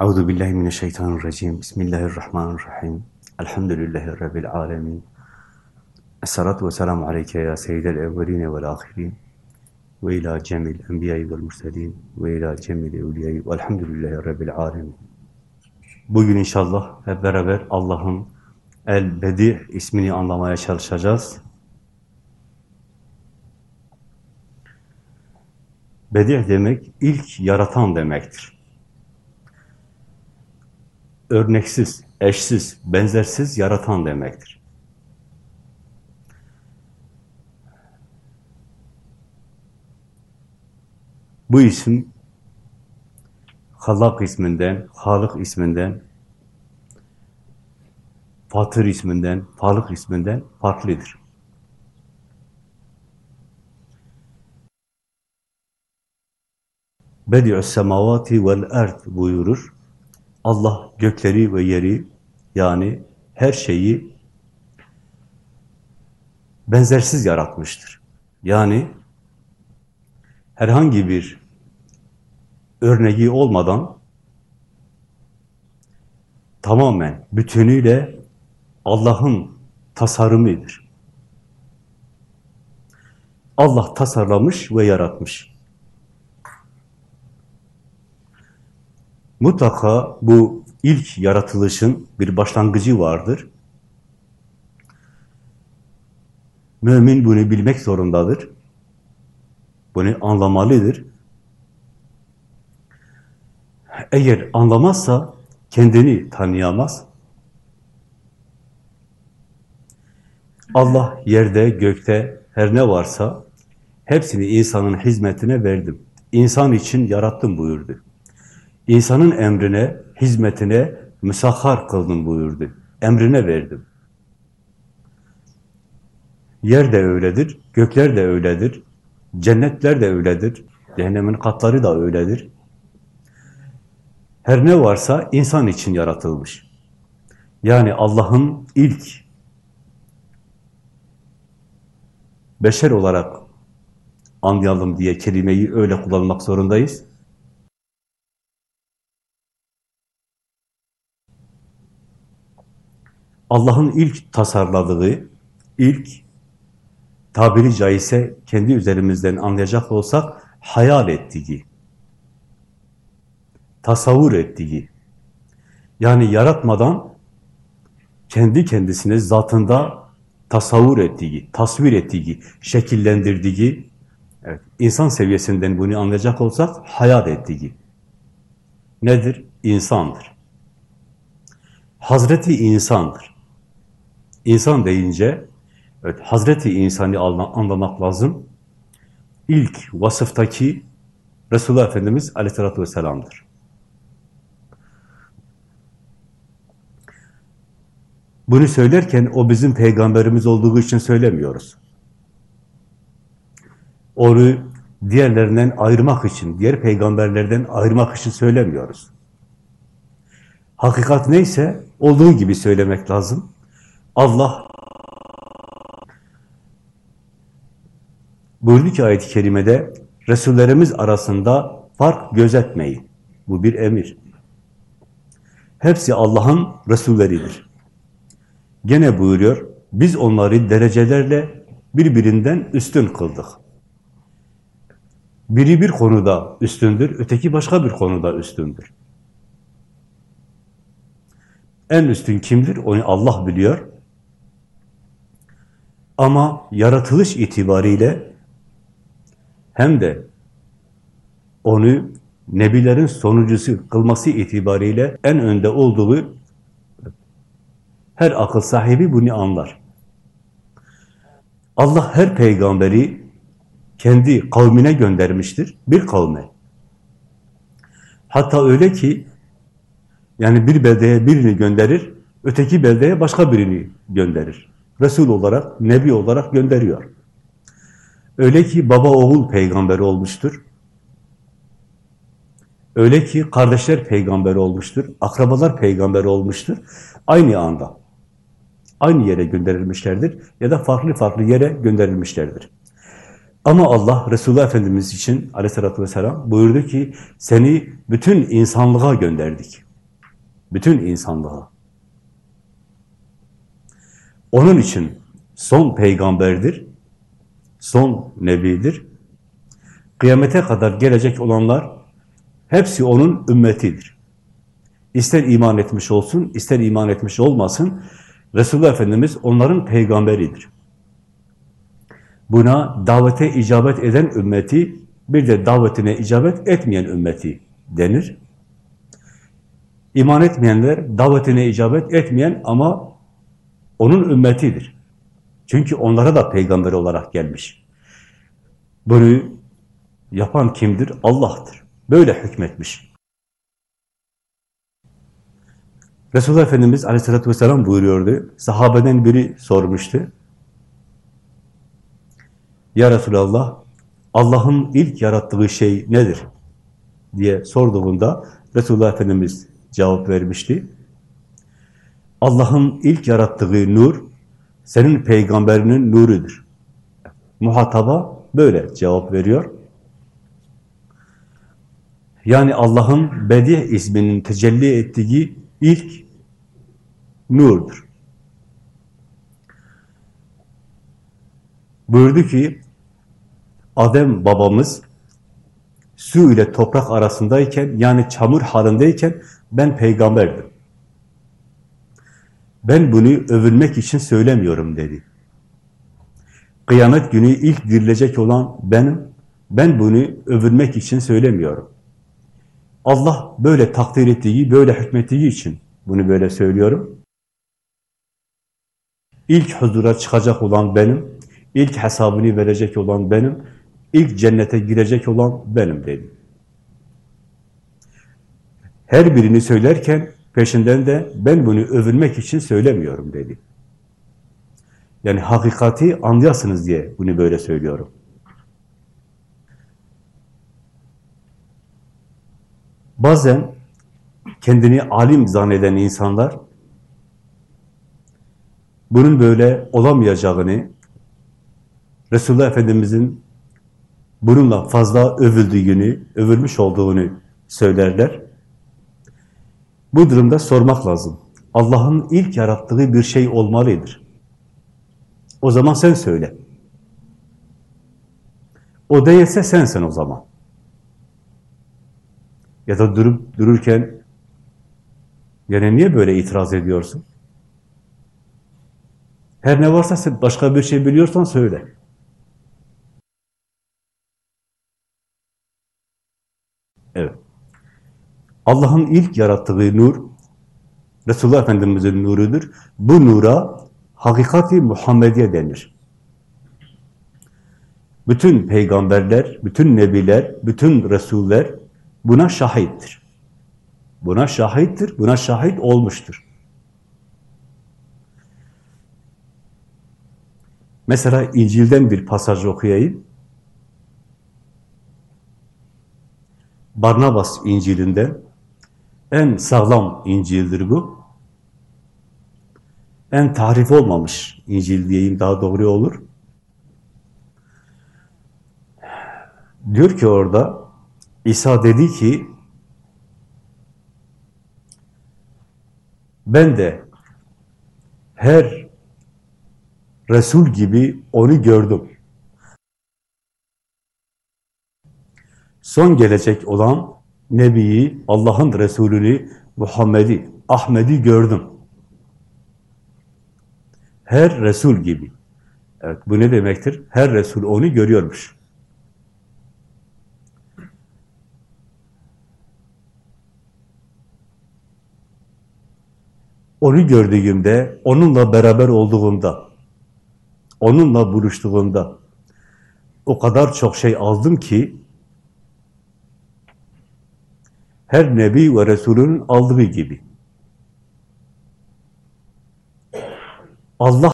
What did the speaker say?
Euzu billahi mineşşeytanirracim. Bismillahirrahmanirrahim. Elhamdülillahi rabbil alamin. Esselatu vesselamu aleyke ya seyyidel evveline vel ahirin. Ve ila cemil enbiyayı vel murselin ve ila cemil evliyayı velhamdülillahi rabbil alamin. Bugün inşallah hep beraber Allah'ın El-Bedi ismini anlamaya çalışacağız. Bedi demek ilk yaratan demektir. Örneksiz, eşsiz, benzersiz yaratan demektir. Bu isim Halak isminden, Halık isminden, Fatır isminden, Falık isminden farklıdır. Bedi'us semavati vel erd buyurur. Allah gökleri ve yeri yani her şeyi benzersiz yaratmıştır. Yani herhangi bir örneği olmadan tamamen bütünüyle Allah'ın tasarımıdır. Allah tasarlamış ve yaratmış. Mutlaka bu ilk yaratılışın bir başlangıcı vardır. Mümin bunu bilmek zorundadır. Bunu anlamalıdır. Eğer anlamazsa kendini tanıyamaz. Allah yerde, gökte her ne varsa hepsini insanın hizmetine verdim. İnsan için yarattım buyurdu. İnsanın emrine, hizmetine müsahhar kıldım buyurdu. Emrine verdim. Yer de öyledir, gökler de öyledir, cennetler de öyledir, cehennemin katları da öyledir. Her ne varsa insan için yaratılmış. Yani Allah'ın ilk beşer olarak anlayalım diye kelimeyi öyle kullanmak zorundayız. Allah'ın ilk tasarladığı, ilk tabiri caizse kendi üzerimizden anlayacak olsak hayal ettiği, tasavvur ettiği, yani yaratmadan kendi kendisine zatında tasavvur ettiği, tasvir ettiği, şekillendirdiği, evet, insan seviyesinden bunu anlayacak olsak hayal ettiği. Nedir? İnsandır. Hazreti insandır. İnsan deyince, evet, Hazreti insanı anlamak lazım. İlk vasıftaki Resulullah Efendimiz aleyhissalatü vesselam'dır. Bunu söylerken o bizim peygamberimiz olduğu için söylemiyoruz. Onu diğerlerinden ayırmak için, diğer peygamberlerden ayırmak için söylemiyoruz. Hakikat neyse olduğu gibi söylemek lazım. Allah buyurdu ki ayet-i kerimede Resullerimiz arasında fark gözetmeyin. Bu bir emir. Hepsi Allah'ın Resulleridir. Gene buyuruyor, biz onları derecelerle birbirinden üstün kıldık. Biri bir konuda üstündür, öteki başka bir konuda üstündür. En üstün kimdir? Onu Allah biliyor. Ama yaratılış itibariyle hem de onu nebilerin sonuncusu kılması itibariyle en önde olduğu her akıl sahibi bunu anlar. Allah her peygamberi kendi kavmine göndermiştir. Bir kavme. Hatta öyle ki yani bir beldeye birini gönderir, öteki beldeye başka birini gönderir. Resul olarak, Nebi olarak gönderiyor. Öyle ki baba oğul peygamberi olmuştur. Öyle ki kardeşler peygamber olmuştur, akrabalar peygamber olmuştur. Aynı anda aynı yere gönderilmişlerdir ya da farklı farklı yere gönderilmişlerdir. Ama Allah Resulullah Efendimiz için aleyhissalatü vesselam buyurdu ki seni bütün insanlığa gönderdik. Bütün insanlığa. Onun için son peygamberdir, son nebidir. Kıyamete kadar gelecek olanlar hepsi onun ümmetidir. İster iman etmiş olsun, ister iman etmiş olmasın, Resulullah Efendimiz onların peygamberidir. Buna davete icabet eden ümmeti, bir de davetine icabet etmeyen ümmeti denir. İman etmeyenler, davetine icabet etmeyen ama onun ümmetidir. Çünkü onlara da peygamber olarak gelmiş. Bunu yapan kimdir? Allah'tır. Böyle hükmetmiş. Resulullah Efendimiz aleyhissalatü vesselam buyuruyordu. Sahabeden biri sormuştu. Ya Resulallah, Allah'ın ilk yarattığı şey nedir? diye sorduğunda Resulullah Efendimiz cevap vermişti. Allah'ın ilk yarattığı nur, senin peygamberinin nurudur. Muhataba böyle cevap veriyor. Yani Allah'ın Bedi isminin tecelli ettiği ilk nurdur. Buyurdu ki, Adem babamız su ile toprak arasındayken, yani çamur halindeyken ben peygamberdim. Ben bunu övünmek için söylemiyorum dedi. Kıyamet günü ilk dirilecek olan benim, ben bunu övünmek için söylemiyorum. Allah böyle takdir ettiği, böyle hükmettiği için bunu böyle söylüyorum. İlk huzura çıkacak olan benim, ilk hesabını verecek olan benim, ilk cennete girecek olan benim dedi. Her birini söylerken peşinden de ben bunu övünmek için söylemiyorum dedi. Yani hakikati anlayasınız diye bunu böyle söylüyorum. Bazen kendini alim zanneden insanlar bunun böyle olamayacağını, Resulullah Efendimiz'in bununla fazla övüldüğünü, övülmüş olduğunu söylerler. Bu durumda sormak lazım. Allah'ın ilk yarattığı bir şey olmalıdır. O zaman sen söyle. O değilse sensin o zaman. Ya da durup dururken yani niye böyle itiraz ediyorsun? Her ne varsa başka bir şey biliyorsan söyle. Evet. Allah'ın ilk yarattığı nur, Resulullah Efendimiz'in nurudur. Bu nura hakikati Muhammediye denir. Bütün peygamberler, bütün nebiler, bütün resuller buna şahittir. Buna şahittir, buna şahit olmuştur. Mesela İncil'den bir pasaj okuyayım. Barnabas İncil'inden en sağlam İncil'dir bu. En tahrif olmamış İncil diyeyim daha doğru olur. Diyor ki orada İsa dedi ki ben de her Resul gibi onu gördüm. Son gelecek olan Nebi'yi, Allah'ın Resulünü, Muhammed'i, Ahmet'i gördüm. Her Resul gibi. Evet, bu ne demektir? Her Resul onu görüyormuş. Onu gördüğümde, onunla beraber olduğunda, onunla buluştuğunda o kadar çok şey aldım ki her nebi ve resulün aldığı gibi. Allah